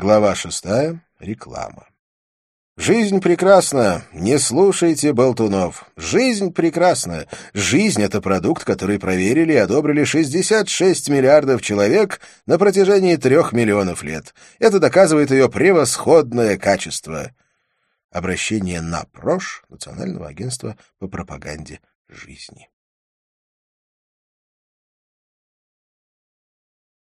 Глава шестая. Реклама. Жизнь прекрасна, не слушайте болтунов. Жизнь прекрасна. Жизнь — это продукт, который проверили и одобрили 66 миллиардов человек на протяжении трех миллионов лет. Это доказывает ее превосходное качество. Обращение на ПРОЖ Национального агентства по пропаганде жизни.